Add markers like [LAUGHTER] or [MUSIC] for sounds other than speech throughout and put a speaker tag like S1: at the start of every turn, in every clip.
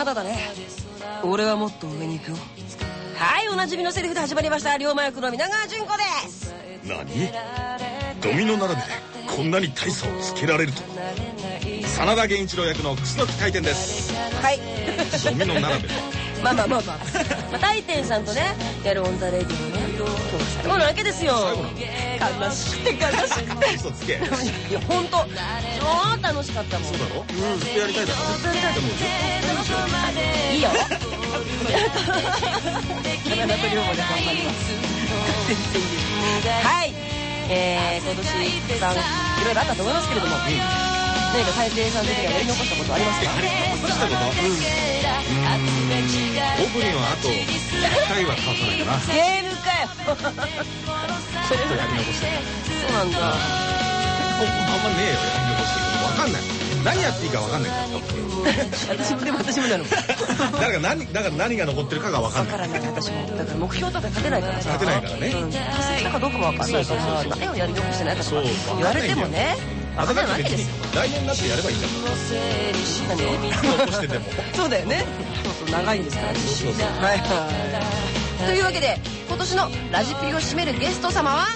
S1: まだまだだね。俺はもっと上に行くよ。はいおなじみのセリフで始まりました。リョーマ役の皆川淳子です。
S2: 何？ドミノ並べでこんなに大差をつけられると真田弦一郎役の楠大典です。
S1: はい。
S2: ドミノ並べ。[LAUGHS]
S1: まあまあまあまあ、まあ、大典さんとねやる on the radio 最後なわけですよ。悲しくて悲しくて。
S2: 嘘つけ
S1: いや本当。超楽しかったもん。
S2: そうだろずっとやりたいだろ。
S1: ずっとやりたい
S2: でもずっ
S1: いいよ。体と量まで頑張ります全然いい [LAUGHS] [LAUGHS] はい。えー、今年さんいろいろあったと思いますけれども、何か大抵さん的にはやり残したことありますか
S2: と残したことうんオープニングはあと1回は倒さないかな
S1: ゲームかよち
S2: ょっとやり残してる
S1: そうなんだ
S2: あんまねえよやり残してることわかんない何やっていいかわかんないから
S1: 私もでも私もなの
S2: だから何だから何が残ってるかがわかんない
S1: からない私もだから目標とか立てないからさ
S2: 立てないからね
S1: 達成したかどうかも分かんないから
S2: そうそうそう
S1: 何をやり残してないかとか言われてもね
S2: あ
S1: 分かんないわけですよ。
S2: 来年になってやればいいじゃん。
S1: 何を
S2: 残してても
S1: そうだよね。そうそう長いんですから
S2: そう。そう
S1: はいはいというわけで今年のラジプリを締めるゲスト様は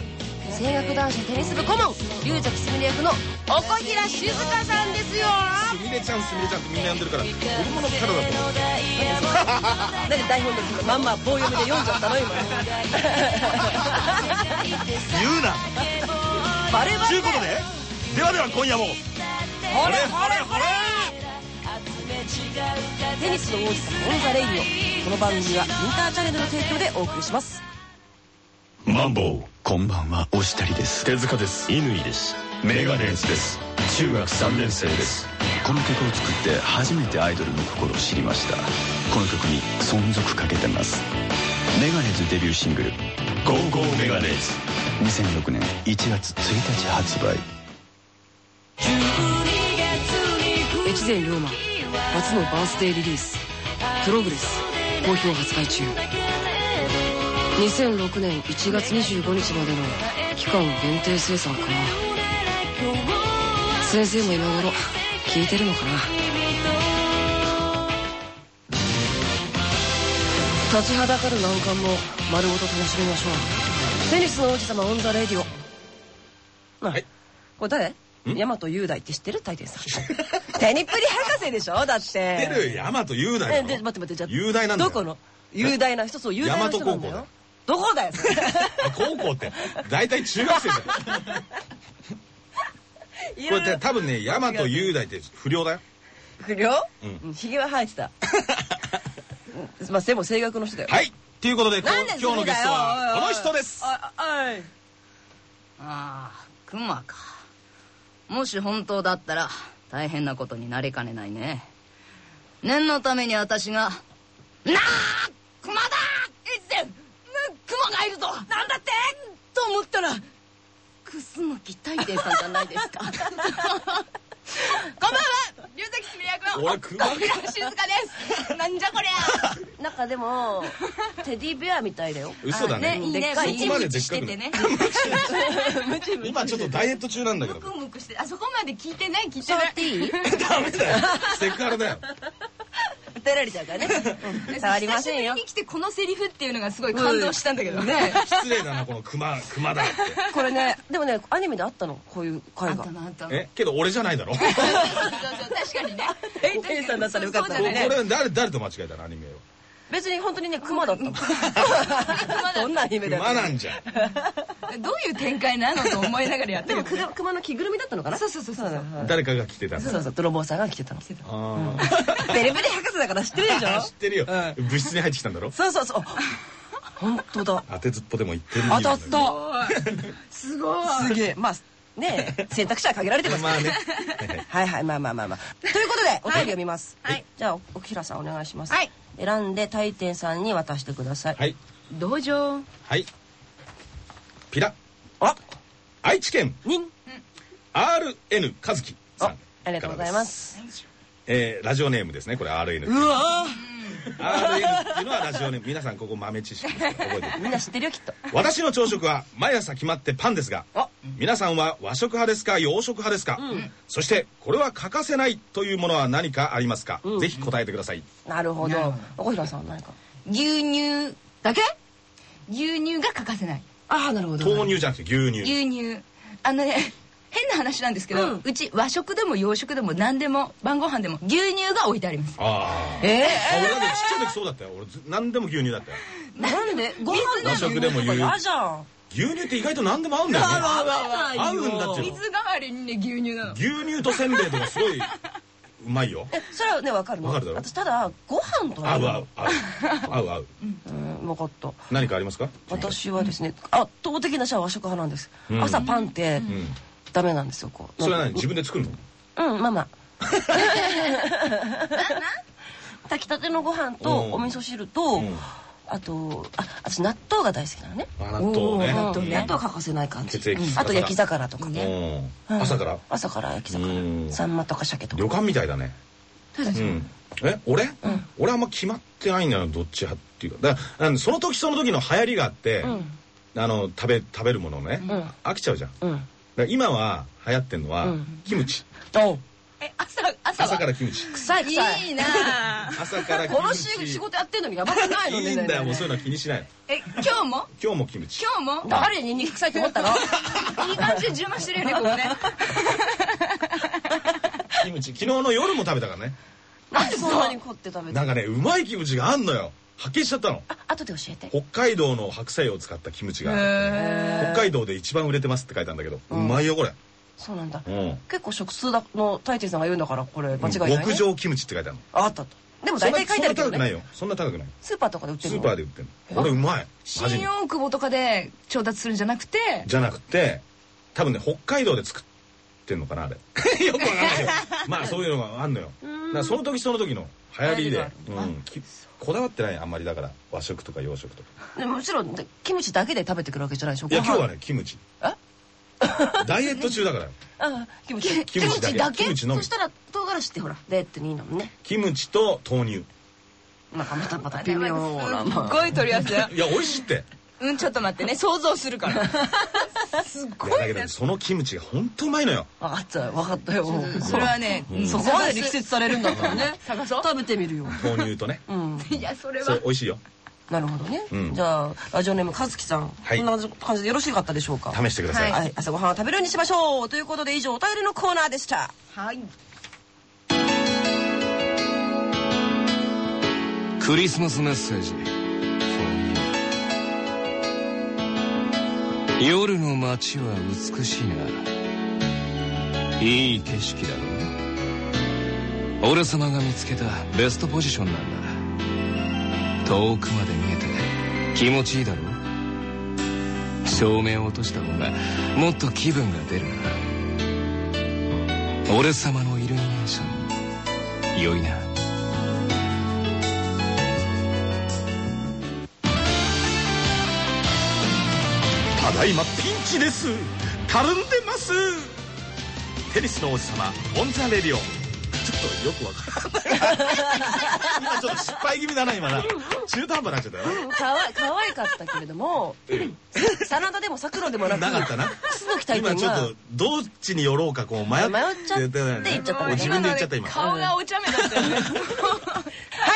S1: 声楽男子テニス部顧問龍崎すみれ役のおこひら静香さんですよ。
S2: すみれちゃんすみれちゃんってみんな呼んでるから子供のキャラだと思う。
S1: なんで台本のまんま棒読みで読んじゃったの今。
S2: 言うな。
S1: バレバレ。
S2: ということでではでは今夜も
S1: ほれほれほれテニスの王子様 on the radio この番組はインターチャネルの提供でお送りします
S2: マンボウ
S3: こんばんは、忍足です。
S2: 手塚です
S3: 乾です。メガネーズです。中学3年生です。この曲を作って初めてアイドルの心を知りました。この曲に存続かけてます。メガネーズデビューシングル、 Go Go メガネーズ。2006年1月1日発売。
S1: 越前龍馬初のバースデーリリース「プログレス」好評発売中。2006年1月25日までの期間限定生産か先生も今頃聞いてるのかな。立ちはだかる難関も丸ごと楽しみましょう。テニスの王子様オン・ザ・レディオ。
S2: はい。
S1: これ誰？大和雄大って知ってる？大抵さん。テニプリ博士でしょ？だって。知
S2: 出る大和雄大
S1: えで待って待ってじゃあ
S2: 雄大なんだよ。
S1: どこの？雄大な人？そう雄大な人なんだ
S2: よ。
S1: よ。どこだよ
S2: 高校って。大体中学生だよ。[LAUGHS] これって多分ね大和雄大って不良だよ。
S1: 不良？
S2: うん。
S1: うんひげは生えてた。[LAUGHS] うんまあでも声楽の人だよ。
S2: はい。ということで今日のゲストはこの人です。
S1: あはい。
S4: ああクマかもし本当だったら大変なことになりかねないね。念のために私が「なあクマだいつでクマがいるぞ。なんだって!」と思ったら楠木大天さんじゃないですか。[LAUGHS] [LAUGHS] こんばんは龍崎すみれ役の
S2: 俺クマ
S4: 小平静香ですなんじゃこりゃ。[LAUGHS]
S1: なんかでもテディベアみたいだよ。
S2: 嘘だね。
S4: いいね。[LAUGHS] ムチムチしててね。
S2: 今ちょっとダイエット中なんだけど。
S4: ムクムクしてあそこまで聞いてない聞いて
S1: 触
S4: ない。
S1: っていい？[LAUGHS]
S2: ダメだよ。セクハラだよ [LAUGHS]
S1: 訴えられちゃうからね。うん。触りませんよ。
S4: 久しぶりに来てこのセリフっていうのがすごい感動したんだけど。ね。[LAUGHS]
S2: 失礼だなこのクマクマだって。
S1: これねでもねアニメであったのこういう
S4: あ
S1: 回が。
S4: ったなあった。な。
S2: えけど俺じゃないだろ？こ
S4: そうそう確かにね。
S1: えテンさんだったらよかったね。
S4: だ
S2: れ誰誰と間違えたのアニメを？
S1: 別に本当にねクマだった。の [LAUGHS] どんなアニメだ
S2: クマなんじゃ。ん [LAUGHS]
S4: どういう展開なのと思いながらやって
S1: で
S4: る
S1: もクマクマの着ぐるみだったのかな？
S4: そうそうそうそう
S1: はい。
S2: 誰かが来てた
S1: そうそう泥棒さんが来てたの。
S2: あ
S1: ベレベレ博士だから知ってるでし
S2: ー
S1: ょ？
S2: 知ってるよ。
S1: う
S2: 部室に入ってきたんだろ？
S1: そうそうそう。本当だ。
S2: 当てずっぽでも言ってる
S1: 当たった。
S4: すごい。
S1: すげえ。まあねえ選択肢は限られてます。
S2: まあね。[LAUGHS]
S1: はいはい。まあまあまあまあ。ということでお便り読みます。
S4: はい。
S1: じゃあ奥平さんお願いします。
S4: はい
S1: 選んで大天さんに渡してください。
S2: はい。
S4: 道場。
S2: はい。ピラ。
S1: あ
S2: 愛知県。
S1: にん。
S2: RN 和樹さ
S1: あ
S2: ん
S1: ありがとうございます。
S2: えーラジオネームですねこれ RN
S1: うわ
S2: RN っていうのはラジオネーム皆さんここ豆知識ですから覚えておいて
S1: みんな知ってるよきっと。
S2: 私の朝食は毎朝決まってパンですが
S1: あ
S2: 皆さんは和食派ですか洋食派ですか、そしてこれは欠かせないというものは何かありますか、
S1: うん。
S2: ぜひ答えてください。
S1: なるほど。
S4: なるほ
S1: 小平さんは何か？
S4: 牛乳だけ？牛乳が欠かせない。
S1: ああなるほど。
S2: 豆乳じゃなくて牛乳。
S4: 牛乳。あのね変な話なんですけど、
S1: う
S4: うんち和食でも洋食でも何でも晩ご飯でも牛乳が置いてあります。
S2: あー。
S1: え
S2: あ俺だってちっちゃい時そうだったよ。俺ず何でも牛乳だったよ。
S1: ー、なんで？ご飯
S2: 和食でも
S1: 牛乳嫌じゃん。
S2: 牛乳って意外と何でも合うんだよね。合うんだってよ
S4: 水代わりにね牛乳なの。
S2: 牛乳とせんべいとかすごいうまいよ。
S1: えそれはねわかるの。
S2: わかるだろ？
S1: 私ただご飯と
S2: 合う合う。合う合う。合う
S1: うん分かった。
S2: 何かありますか？
S1: 私はですね圧倒的な私は和食派なんです、
S2: うん。
S1: 朝パンって
S2: うん
S1: ダメなんですよこう。
S2: それは何？自分で作るの？
S1: うんまあまあ炊きたてのご飯と
S2: うん。
S1: お味噌汁と、
S2: うん。
S1: あとあ私納豆が大好きなのね。
S2: あ納豆ね。
S1: うん。
S4: 納豆ね。
S1: 欠かせない感じ。あと焼き魚とかね、
S2: うん。朝から？
S1: 朝から焼き
S2: うん。
S1: 魚サンマとか鮭とか。
S2: 旅館みたいだね。うん。え俺？俺あんま決まってないんだよどっち派っていうか。だかその時その時の流行りがあって
S1: うん。
S2: あの食べ食べるものね。
S1: うん。
S2: 飽きちゃうじゃん今は流行ってんのは
S1: うん。
S2: キムチ。
S1: お
S4: え朝朝
S2: 朝
S4: は
S2: からキムチ。
S1: 臭い臭い。
S4: いいなあ。[LAUGHS]
S2: 朝からキ
S1: この
S2: ムチ。
S1: 仕仕事やってんのにやばくないのね
S2: いいんだよもうそういうのは気にしない
S4: え今日も？
S2: 今日もキムチ。
S4: 今日も？
S1: 誰にんにく臭いと思ったの？[LAUGHS]
S4: いい感じで充満してるよねここね。
S2: キムチ。昨日の夜も食べたからね。
S1: なんでそんなに凝って食べて
S2: なんかねうまいキムチがあんのよ発見しちゃったの。
S1: あ後で教えて。
S2: 北海道の白菜を使ったキムチが
S4: へ
S2: 北海道で一番売れてますって書いたんだけどうまいよこれ。
S1: そうなんだ。
S2: うん。
S1: 結構食通の大抵さんが言うんだからこれ間違いない、ね。
S2: 極上キムチって書いてあるの。
S1: ああったと。でも大体書いてあるけどね。
S2: そんな高くないよ。そんな高くない
S1: スーパーとかで売って
S2: ス
S1: るの
S2: ーパーで売ってるの。これうまい。
S4: 新
S2: に
S4: 大久保とかで調達するんじゃなくて？
S2: じゃなくて多分ね北海道で作ってんのかなあれ。[LAUGHS] よくわかんないけど [LAUGHS] まあそういうのがあんのよ。だからその時その時の流行りでうん。きこだわってないあんまりだから。和食とか洋食とか。
S1: でももちろんでキムチだけで食べてくるわけじゃないでしょ。
S2: いや今日はねキムチ。
S1: え？[LAUGHS]
S2: ダイエット中だから。よ
S1: あキムチ。
S2: キムチだけ。キムチのみ。
S1: そしたら唐辛子ってほらでっていいの。ね
S2: キムチと豆乳。
S1: なんかまたまた微妙な
S4: すっ
S1: まあ
S4: ごい取り合わせ。
S2: いや美味しいって
S4: うんちょっと待ってね。想像するから。すごい
S2: だけどねそのキムチが本当うまいのよ。
S1: 分かったよ。分かったよ。
S4: それはね
S1: そこまで力説されるんだったらね
S4: 探そう。
S1: 食べてみるよ。
S2: 豆乳とね。
S1: うん。
S4: いやそれ
S2: そ
S4: は
S2: れ美味しいよ。
S1: なるほどね、
S2: うん。
S1: じゃあラジオネーム和樹さん、
S2: はい。
S1: こんな感じでよろしかったでしょうか？
S2: 試してください、
S1: はい、朝ごはんを食べるようにしましょう。ということで以上お便りのコーナーでした。
S4: はい。
S5: クリスマスメッセージ夜の街は美しいないい景色だろ俺様が見つけたベストポジションなんだ。遠くまで見えて気持ちいいだろ照明を落とした方がもっと気分が出るな。俺様のイルミネーション良いな。
S2: だいまピンチです。たるんでます。テニスの王子様 on the radio。ちょっとよくわからない。今ちょっと失敗気味だな今な。中途半端になっちゃったよ
S1: かわ可愛かったけれども真田でも桜でもなく
S2: なかったな。
S1: 楠木大
S2: 今ちょっとどっちに寄ろうかこう迷っ
S1: 迷っちゃって言っちゃったね
S2: 自分で言っちゃった今。
S4: 顔がお茶目だったよね
S1: は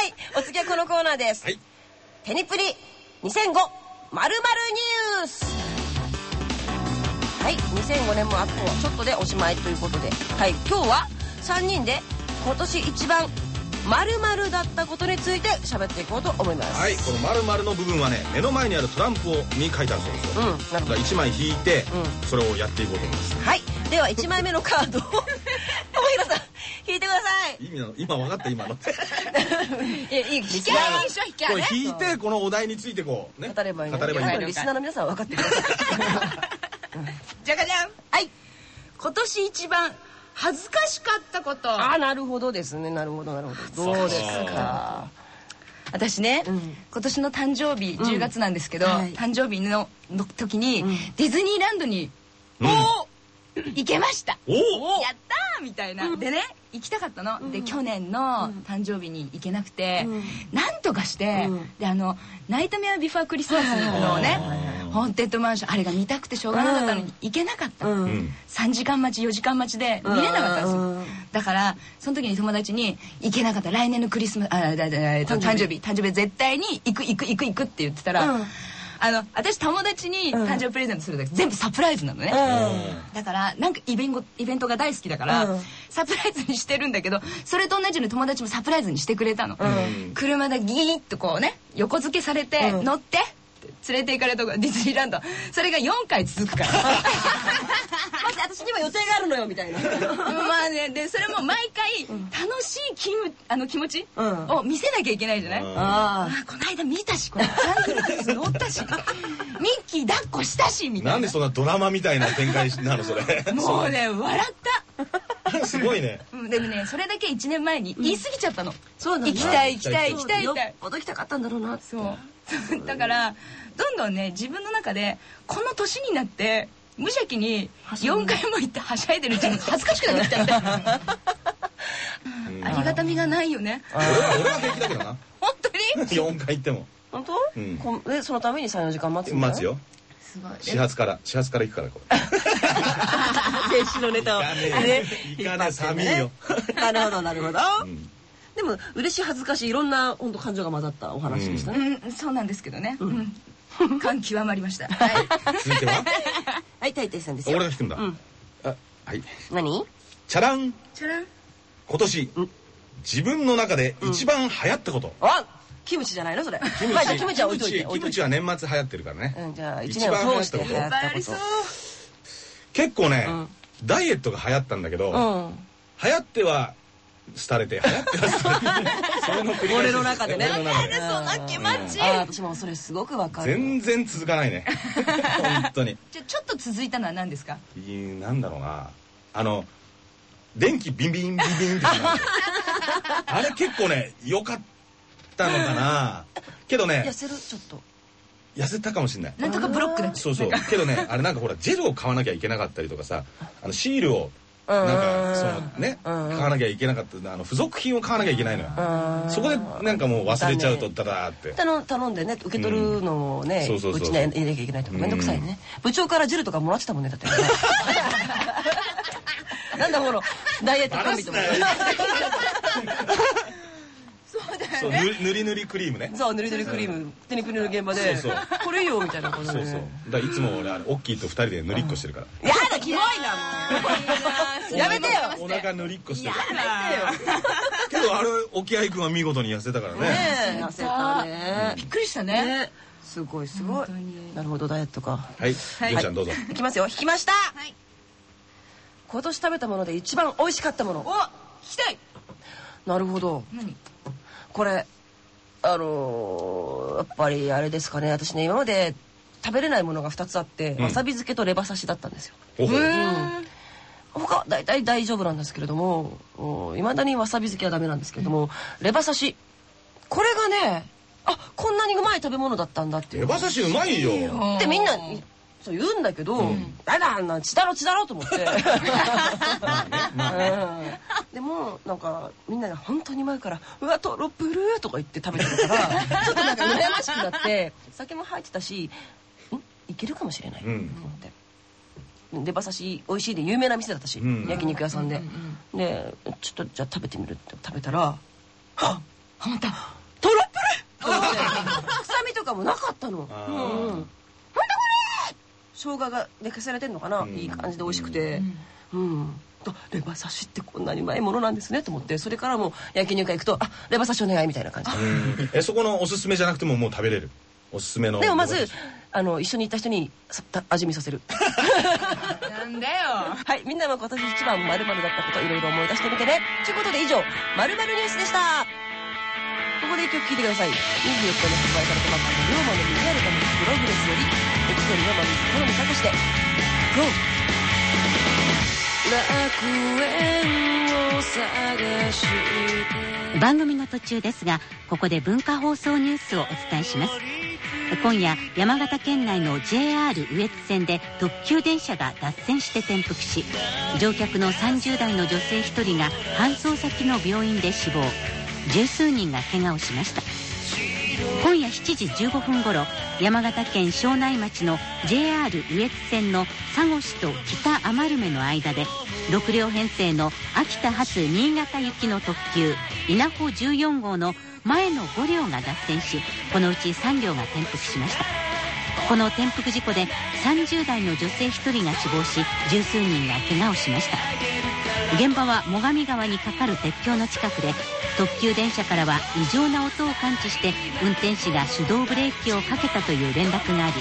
S1: い。お次はこのコーナーです、
S2: はい。
S1: テニプリ2005まるニュースはい。2005年もあとちょっとでおしまいということで。はい。今日は3人で今年一番まるだったことについて喋っていこうと思います。
S2: はい。この丸々の部分はね目の前にあるトランプをに書いてあるそうですよ、
S1: うん。なる
S2: だから1枚引いて、
S1: う
S2: それをやっていこうと思います。
S1: はい。では1枚目のカードを。[LAUGHS] 小平さん引いてください。
S2: 意味なの今分かった今の。[LAUGHS]
S4: いやいい。引きゃいいでしょ引きゃ
S2: これ
S4: ね
S2: 引いてこのお題についてこうね。
S1: 語ればいいの
S2: 語ればいいの
S1: リスナーの皆さんは分かってください [LAUGHS] [LAUGHS]
S4: じゃがじゃん。はい。今年一番恥ずかしかったこと。
S1: ああなるほどですね。なるほどなるほど。どうですか？
S4: 私ね、
S1: うん。
S4: 今年の誕生日10月なんですけど、
S1: はい。
S4: 誕生日のの時に、ディズニーランドに、
S2: うん。
S4: おー行けました。
S2: おお
S4: やったーみたいな、でね行きたかったの、で去年の誕生日に行けなくて、なんとかして、であの「ナイトメアビフォークリスマス」のね「ホーンテッドマンション」あれが見たくてしょうがなかったのに行けなかった、
S2: ん。
S4: 3時間待ち4時間待ちで見れなかったんですよ、だからその時に友達に「行けなかった。来年のクリスマスあだだだえっと誕生日。誕生日。絶対に行く行く行く行く」って言ってたら、あの私友達に誕生日プレゼントする時全部サプライズなのね、だからなんかイベントイベントが大好きだから、サプライズにしてるんだけどそれと同じように友達もサプライズにしてくれたの、車でギーッとこうね横付けされて、乗って連れて行かれたとこディズニーランド。それが4回続くから。
S1: 待って私にも予定があるのよみたいな。
S4: まあねでそれも毎回楽しい気むあの気持ち
S1: うん。
S4: を見せなきゃいけないじゃない、
S2: うん。
S1: あ
S4: あこの間見たしこれジャングルクルーズ乗ったし。ミッキー抱っこしたしみたいな。
S2: なんでそんなドラマみたいな展開なのそれ。
S4: もうね笑った。
S2: すごいね。
S4: うんでもねそれだけ1年前に言い過ぎちゃったの、
S1: そうなんだ。
S4: 行きたい行きたい行きたい
S1: よ
S4: 行きたい
S1: っぽど行きたかったんだろうなって。
S4: そう [LAUGHS] だからどんどんね自分の中でこの年になって無邪気に4回も行ってはしゃいでる自分 [LAUGHS] 恥ずかしくなってきちゃってありがたみがないよね。
S2: 俺は平気だけどな。[LAUGHS]
S4: 本当に
S2: ？4回行っても。
S1: 本当、
S2: うん。
S1: でそのために34時間待つ
S2: 待つよ。
S4: すごい。
S2: 始発から始発から行くからこれ。
S1: 練習のネタを。
S2: 行かねえ行かねえ寒いよ。
S1: なるほどなるほど、
S2: ん
S1: でも嬉しい恥ずかしいいろんな本当感情が混ざったお話でしたね、
S4: うん。そうなんですけどね。うん。感極まりました。[LAUGHS] はい。
S2: 続いては？[LAUGHS]
S1: はいたいたいさんですよ。
S2: 俺が聞くんだ。
S1: うん。
S2: あはい。
S1: 何？
S2: チャラン。
S4: チャラン。
S2: 今年自分の中で一番流行ったこと。
S1: あキムチじゃないのそれ。[LAUGHS]
S2: キム
S1: まあじゃあキムチは置いといて
S2: キムチは年末流行ってるからね。
S1: うんじゃあ一
S2: 一
S1: 年
S2: 番流行ったこと。
S1: を通して。流行ったこ
S4: ありそう。
S1: と
S2: 結構ね
S1: ん。
S2: ダイエットが流行ったんだけど
S1: うん。
S2: 流行っては廃れて流行っては廃れてそれの繰り返し
S1: 俺の中でね。
S2: 俺の中で。
S4: そんな気持ち
S1: 私もそれすごくわかる。
S2: 全然続かないね。本当に。
S4: じゃあちょっと続いたのは何ですか？
S2: いいなんだろうな。あの電気ビンビンビンビンって [LAUGHS] あれ結構ね良かったのかな。けどね
S1: 痩せる？ちょっと。
S2: 痩せたかもしれない。
S4: なんとかブロックだ
S2: そうそう。けどねあれなんかほらジェルを買わなきゃいけなかったりとかさあのシールをなんかそのね買わなきゃいけなかったあの付属品を買わなきゃいけないのよ。そこでなんかもう忘れちゃうとダダーって。
S1: 頼頼んでね受け取るのをね、
S2: そ
S1: うちに入れなきゃいけないとかめんどくさいね、部長からジェルとかもらってたもんねだって。ね [LAUGHS] なんだこのダイエットコンビとか
S2: そう塗り塗りクリームね。
S1: そう塗り塗りクリーム。手にプリの現場で。
S2: そうそう。
S1: これいいよみたいなことで。
S2: そうそう。だからいつも俺あれオッキーと二人で塗りっこしてるから。
S1: やだキモいな。もうやめてよ。
S2: お腹塗りっこしてる。
S1: やめてよ。
S2: けどあれ沖合君は見事に痩せたからね。
S1: ねえ。痩せたね。
S4: びっくりしたね。
S1: ね。すごいすごい。なるほどダイエットか。
S2: はい。
S4: はい。
S2: りょうちゃんどうぞ。
S1: いきますよ。引きました。
S4: はい。
S1: 今年食べたもので一番美味しかったもの。
S4: お聞きたい。
S1: なるほど。
S4: 何？
S1: これあのーやっぱりあれですかね。私ね今まで食べれないものが2つあって、
S2: ん。
S1: わさび漬けとレバ刺しだったんですよ。
S2: ほ。ほ
S1: 他は大体大丈夫なんですけれどもいまだにわさび漬けはダメなんですけれども、レバ刺し。これがねあこんなにうまい食べ物だったんだっていう。
S2: レバ刺しうまいよ。
S1: ってみんなそう言うんだけど、だだあんな血だろ血だろと思って、[LAUGHS] うん。でもなんかみんなが本当にうまいから「うわトロプル」とか言って食べてたから [LAUGHS] ちょっとなんか羨ましくなって酒も入ってたしん？いけるかもしれない。と
S2: うん。
S1: 思って。レバ刺し美味しいで有名な店だったし、
S2: うん。
S1: 焼肉屋さんで、でちょっとじゃあ食べてみるって食べたらはっ？
S4: ハマった。
S1: トロプルと思って。[LAUGHS] 臭みとかもなかったの。
S2: あー。
S1: うん生姜が寝かされてんのかな、
S2: ん。
S1: いい感じで美味しくて。うん、とレバ刺しってこんなにうまいものなんですねと思って。それからもう焼肉屋行くと「あレバ刺しお願い」みたいな感じ。
S2: うん。えそこのおすすめじゃなくてももう食べれる？おすすめの
S1: でもまずあの一緒に行った人に味見させる。[LAUGHS]
S4: なんだよ。
S1: はいみんなも今年一番まるだったこといろいろ思い出してみてね。ということで以上まるニュースでした。ここで一曲聴いてください。24日に発売されたばかりの龍馬の耳あるためのプログレスよりエキドリのまみ好み探して「GO!」
S6: 番組の途中ですがここで文化放送ニュースをお伝えします。今夜山形県内の JR 羽越線で特急電車が脱線して転覆し乗客の30代の女性1人が搬送先の病院で死亡。十数人が怪我をしました。今夜7時15分頃山形県庄内町の JR 羽越線の佐護市と北余目の間で6両編成の秋田発新潟行きの特急稲穂14号の前の5両が脱線しこのうち3両が転覆しました。この転覆事故で30代の女性1人が死亡し十数人が怪我をしました。現場は最上川に架かる鉄橋の近くで特急電車からは異常な音を感知して運転士が手動ブレーキをかけたという連絡があり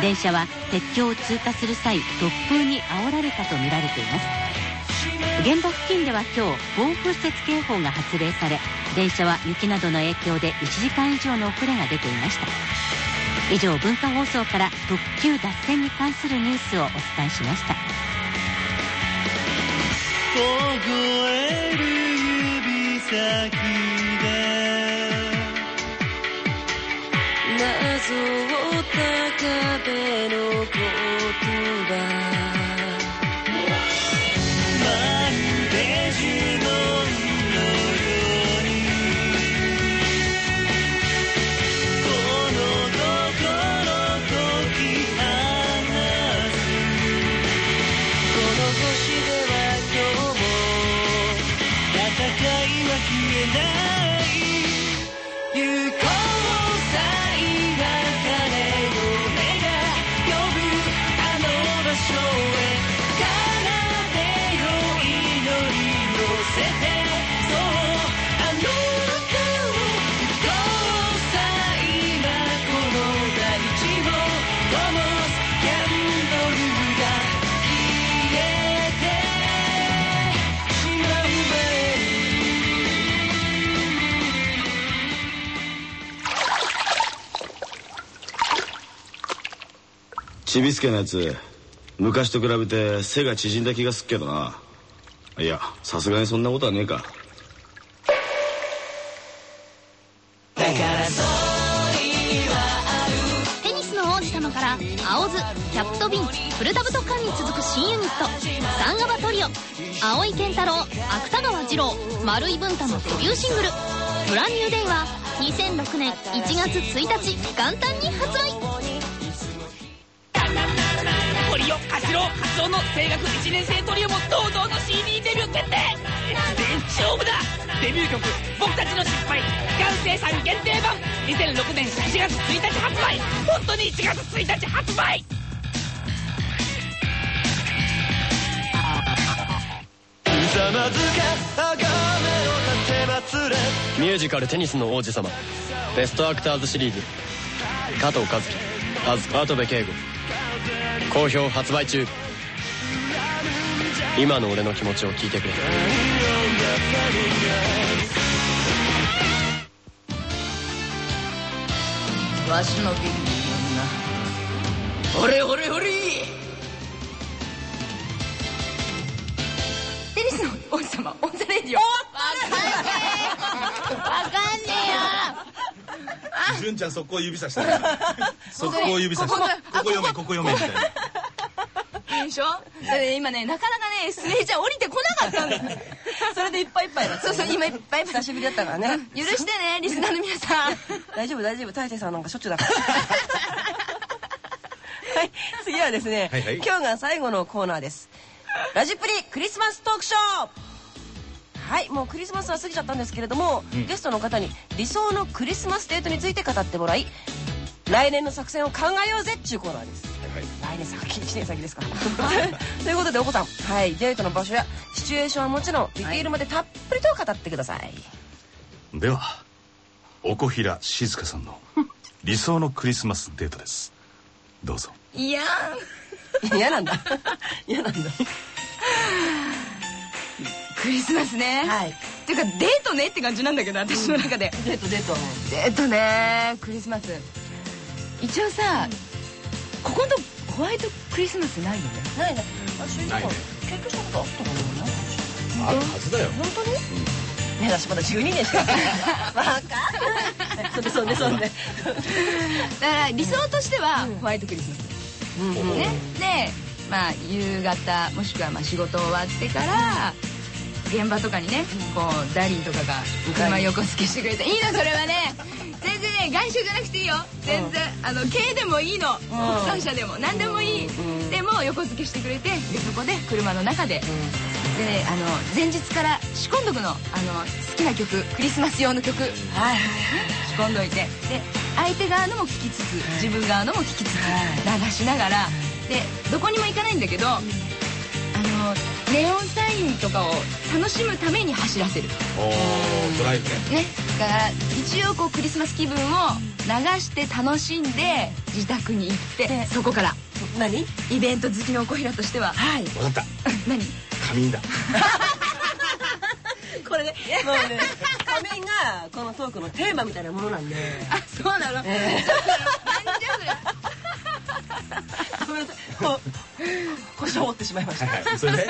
S6: 電車は鉄橋を通過する際突風に煽られたとみられています。現場付近では今日暴風雪警報が発令され電車は雪などの影響で1時間以上の遅れが出ていました。以上文化放送から特急脱線に関するニュースをお伝えしました。
S7: 先で。
S1: 謎
S8: ちびすけのやつ昔と比べて背が縮んだ気がすっけどな。いやさすがにそんなことはねえか。
S9: テニスの王子様から青ズキャップとビンプルダブトカンに続く新ユニットサンガバトリオ。青井健太郎芥川二郎丸井文太のデビューシングル「ブランニューデイは2006年1月1日元旦に発売。
S10: 堀尾勝郎勝夫の声楽1年生トリオも堂々の CD デビュー決定。全勝負だ。デビュー曲「僕たちの失敗」期間生産限定版。2006年1月1日発売。本当に1月1日発売。
S11: ミュージカル「テニスの王子様」ベストアクターズシリーズ。加藤和樹。 as 跡部景吾好評発売中。今の俺の気持ちを聞いてくれ。
S4: わしの元気に女ほれほれほれ。テニスの王子様 on the radio。
S9: わかんね [LAUGHS]
S2: 純ちゃん速攻指さしたね [LAUGHS] 速攻指さしたここ読めここ読めみたいな。い
S4: いでしょ？だって今ねなかなかねスネーちゃん降りてこなかったんです [LAUGHS]
S1: それでいっぱいいっぱいだった。
S4: そうそう今いっぱいいっぱい。
S1: 久しぶりだったからね。
S4: 許してねリスナーの皆さん。
S1: 大丈夫大丈夫。大勢さんなんかしょっちゅうだ。からはい。次はですね、
S2: はいはい。
S1: 今日が最後のコーナーです。ラジプリクリスマストークショーはいもうクリスマスは過ぎちゃったんですけれども、ゲストの方に理想のクリスマスデートについて語ってもらい来年の作戦を考えようぜっちゅうコーナーです。来年先1年先ですか。ということでお子さんはいデートの場所やシチュエーションはもちろんディテールまでたっぷりと語ってください、
S2: ではおこひら静香さんの [LAUGHS] 理想のクリスマスデートです。どうぞ。
S4: いや [LAUGHS]
S1: 嫌なんだ。嫌なんだ
S4: クリスマスね。
S1: はい。
S4: っていうかデートねって感じなんだけど私の中で。
S1: デートデート
S4: デートね。クリスマス。一応さここのとこホワイトクリスマスないよね。
S1: ないね。私なんか経験したことあったかな
S2: あるはずだよ。
S1: 本当に？ね私まだ12年し [LAUGHS] かバカそんでそんでそんで。
S4: だから理想としてはホワイトクリスマス。です、ね、でまあ夕方もしくはまあ仕事終わってから現場とかにねこうダーリンとかが車横付けしてくれていいのそれはね。全然ね外車じゃなくていいよ。全然、あの軽でもいいの。国産車でも。何でもいい、でも横付けしてくれてでそこで車の中で、であの前日から仕込んどくの。あの好きな曲クリスマス用の曲。
S1: はいはい
S4: 仕込んどいて。で相手側のも聴きつつ自分側のも聴きつつ流しながら。でどこにも行かないんだけどネオンサインとかを楽しむために走らせる。
S2: おードライブね。
S4: ねだから一応こうクリスマス気分を流して楽しんで自宅に行ってそこから。
S1: 何？
S4: イベント好きの小平としては。
S1: はい。
S2: 分かっ
S4: 何？
S2: た仮眠だ。[LAUGHS]
S1: これね。もうね仮面がこのトークのテーマみたいなものなんで。
S4: あそうなの、
S1: え
S4: なんじゃそれ
S1: ごめんなさい。こう [LAUGHS] 腰を折ってしまいました。
S2: はいはい。それで？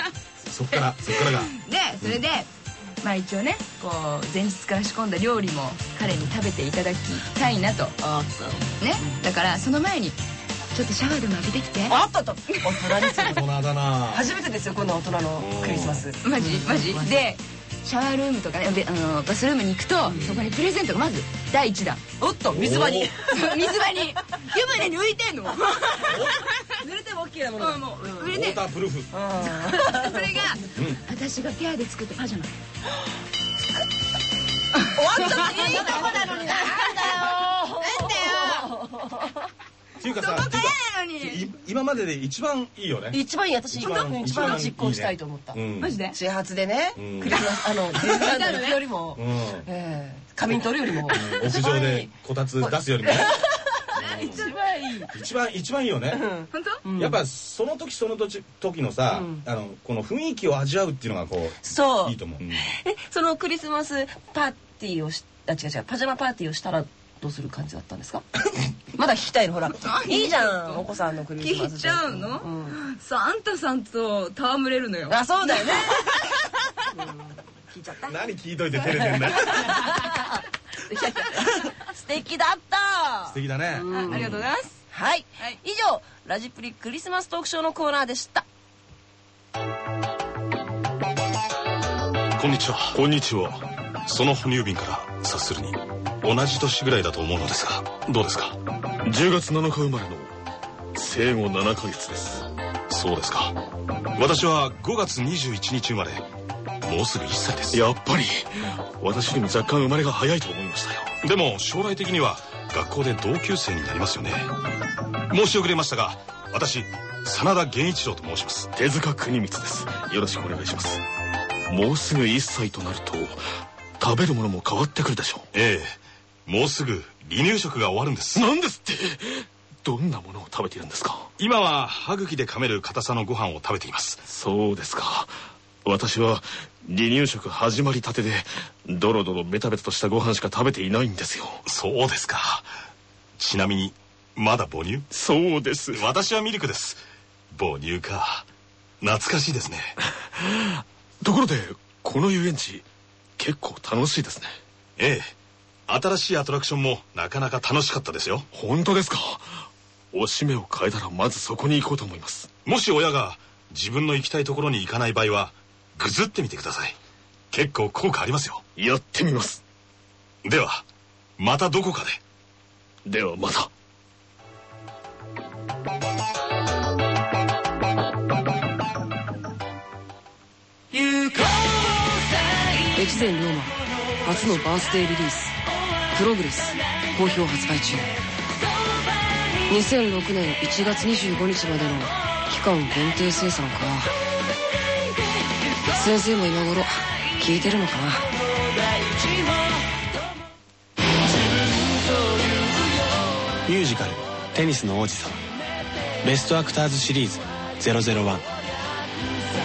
S2: そっから [LAUGHS] そっからが。
S4: でそれで、まあ一応ねこう前日から仕込んだ料理も彼に食べていただきたいなと。
S1: あ
S4: ね？だからその前にちょっとシャワーでも浴びてきて。
S1: あったと。大人ですよ
S2: 大人だな。
S1: 初めてですよこんな大人のクリスマス。
S4: マジ？マジ。でシャワールームとかねべあのバスルームに行くと、そこにプレゼントがまず第一弾。
S1: おっと水場に。
S4: 水場に。湯船に浮いてんの。
S1: 濡れても OK なものだ。
S4: うんもう
S1: うん。
S4: それで
S2: ウォータープルーフ。
S4: それが、私がペアで作ったパジャマ。
S1: 終わったいいとこなのになんだよ。
S2: っていうかさ
S4: どこか
S2: っていうか
S4: やなのに。
S2: い今までで一番いいよね。
S1: 一番いい私。一番
S2: 一番
S1: 一番実行したいと思った。
S2: うん。
S4: マジで。
S1: 始発でね。
S2: うん。
S1: クリスマスあの全然行くよりも。
S2: うん。
S1: ええ。仮眠取るよりも。
S2: 屋上でこたつ出すよりも。ね [LAUGHS]
S1: 一番いい。
S2: 一番一番いいよね。
S4: 本当？
S1: うん。
S2: やっぱその時その時時のさ
S1: うん。
S2: あのこの雰囲気を味わうっていうのがこ
S1: そう。う
S2: いいと思う。
S1: えそのクリスマスパーティーをしあ違う違うパジャマパーティーをしたらどうする感じだったんですか？[LAUGHS] まだ聞きたいの？ほら。いいじゃんお子さんのクリスマス
S4: 聞いちゃうの、
S1: ん。
S4: サンタさんと戯れるのよ。
S1: あそうだよね。聞いちゃった？
S2: 何聞いといて照れてんだよ。[LAUGHS]
S1: 素敵だった。
S2: 素敵だね。
S4: あありがとうございます。
S1: はい、
S4: はい。
S1: 以上ラジプリクリスマストークショーのコーナーでした。
S12: こんにちは。こんにちは。その哺乳瓶から察するに同じ年ぐらいだと思うのですがどうですか？10月7日生まれの生後7ヶ月です。そうですか。私は5月21日生まれもうすぐ1歳です。やっぱり私にも若干生まれが早いと思いましたよ。でも将来的には学校で同級生になりますよね。申し遅れましたが私真田源一郎と申します。手塚国光です。よろしくお願いします。もうすぐ1歳となると食べるものも変わってくるでしょう。ええもうすぐ離乳食が終わるんです。なんですって。どんなものを食べているんですか？今は歯茎で噛める硬さのご飯を食べています。そうですか。私は離乳食始まりたてでドロドロベタベタとしたご飯しか食べていないんですよ。そうですか。ちなみにまだ母乳？そうです。私はミルクです。母乳か。懐かしいですね。[LAUGHS] ところでこの遊園地結構楽しいですね。ええ新しいアトラクションもなかなか楽しかったですよ。本当ですか？おしめを変えたらまずそこに行こうと思います。もし親が自分の行きたいところに行かない場合はぐずってみてください。結構効果ありますよ。やってみます。ではまたどこかで。ではまた。
S13: 越前龍馬初のバースデーリリース「プログレス」好評発売中。2006年1月25日までの期間限定生産か。先生も今頃聞いてるのかな。
S11: ミュージカル「テニスの王子様」ベストアクターズシリーズ001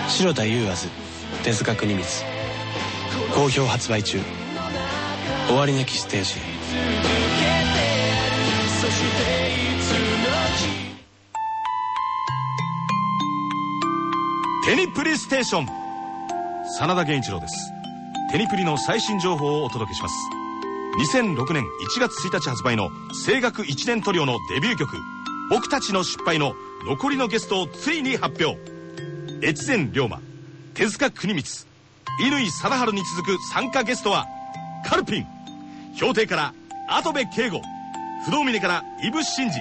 S11: 白田優和ず手塚国光。好評発売中終わりなきステージ
S12: テニプリステーション。真田源一郎です。
S2: テニプリの最新情報をお届けします。2006年1月1日発売の声楽1年トリオのデビュー曲「僕たちの失敗」の残りのゲストをついに発表。越前龍馬手塚国光乾貞治に続く参加ゲストはカルピン。氷亭から跡部圭吾不動峰からイブ・シンジ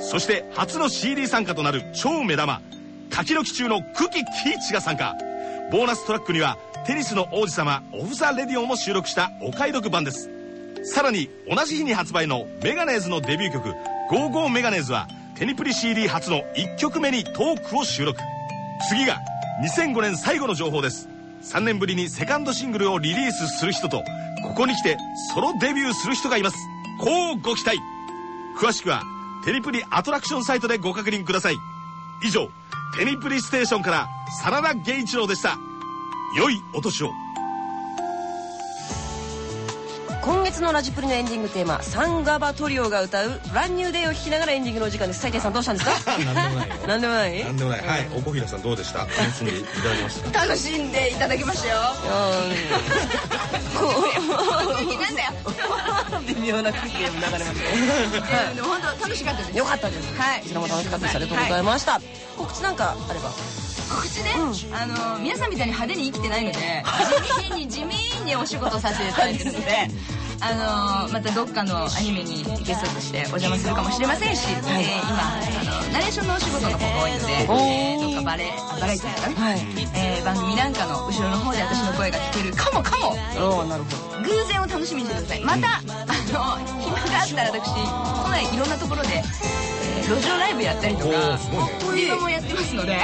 S2: そして初の CD 参加となる超目玉柿の木中の久喜喜一が参加。ボーナストラックにはテニスの王子様オフ・ザ・レディオンも収録したお買い得版です。さらに同じ日に発売のメガネーズのデビュー曲「ゴーゴーメガネーズ」はテニプリ CD 初の1曲目にトークを収録。次が2005年最後の情報です。3年ぶりにセカンドシングルをリリースする人とここに来てソロデビューする人がいます。こうご期待。詳しくはテニプリアトラクションサイトでご確認ください。以上テニプリステーションから真田源一郎でした。良いお年を。
S1: 今月のラジプリのエンディングテーマサンガバトリオが歌う「ブランニューデイ」を聴きながらエンディングのお時間です。斉藤さんどうしたんですか
S2: 何でもないよ。
S1: 何でもない？
S2: 何でもない。はい。おこひらさんどうでした？楽しんでいただきました？
S4: 楽しんでいただきましたよ。なん。だよ
S1: 微妙な空気が流れました [LAUGHS]
S4: でも本当楽しかったです。
S1: よかったです
S4: はい。
S1: こちらも楽しかったです。ありがとうございました。告知なんかあれば
S4: 告知ね、あの皆さんみたい。に派手に生きてない。ので地味に地味にお仕事させてい。ただい。てるのであのまたどっかのアニメにゲストとしてお邪魔するかもしれませんし、えー今あのナレーションのお仕事の方が多いので、えーどっかバレバラエティーかな、えー番組なんかの後ろの方で私の声が聞けるかもかも。
S1: おなるほど。
S4: 偶然を楽しみにしてください。またあの暇があったら私都内いろんなところで、えー路上ライブやったりとかフリマもやってますので。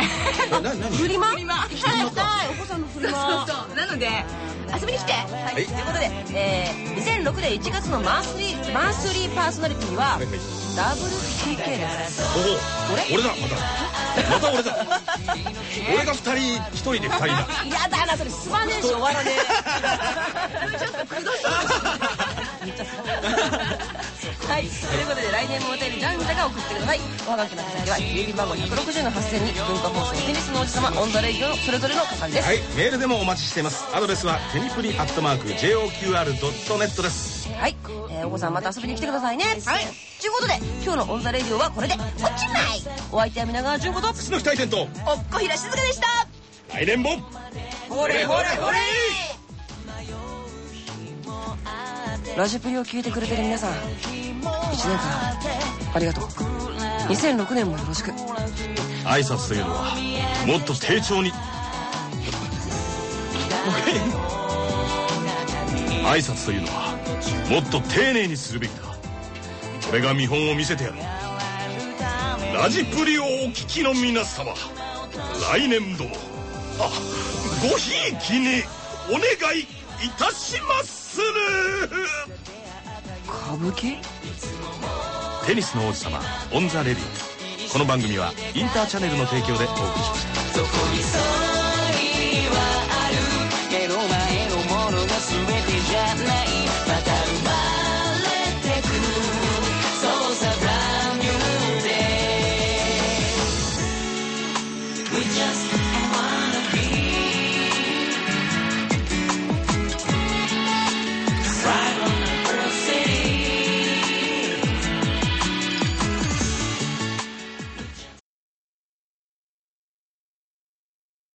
S1: フリマ？
S4: い行きたい。お子さんのフリマ。そうそう。なので遊びに来て。
S1: はい、ということで、えー、2006年1月のマンスリーマンスリーパーソナリティは WTK です。
S2: おお。俺だまた。また俺だ。[LAUGHS] 俺が二人一人で二人だ。
S1: やだなそれ。すまねえし終わらねえ。[LAUGHS] ちょっとくどそう言っちゃったはい。ということで来年もお便りじゃんじゃん送ってください。おはがきの先は郵便番号160の8000に文化放送テニスの王子様 on the radio それぞれの係です。
S2: はい。メールでもお待ちしています。アドレスはテニプリアットマーク JOQR.net です。
S1: はい、えー、お子さんまた遊びに来てくださいね。はい。とい。うことで今日の on the radio はこれでおしまい。お相手は皆川淳子と
S2: 楠木大天と
S1: おっこひらしずかでした。
S2: 来年も。
S1: ほれほれほれラジプリを聞いてくれてる皆さん1年間ありがとう。2006年もよろしく。
S2: 挨拶というのはもっと丁重に。挨拶というのはもっと丁寧にするべきだ。俺が見本を見せてやるラジプリをお聞きの皆様。来年度も。あごひいきにお願い。いたしまする。
S1: 歌舞伎
S2: テニスの王子様オン・ザ・レディ。この番組はインターチャネルの提供でお送りしました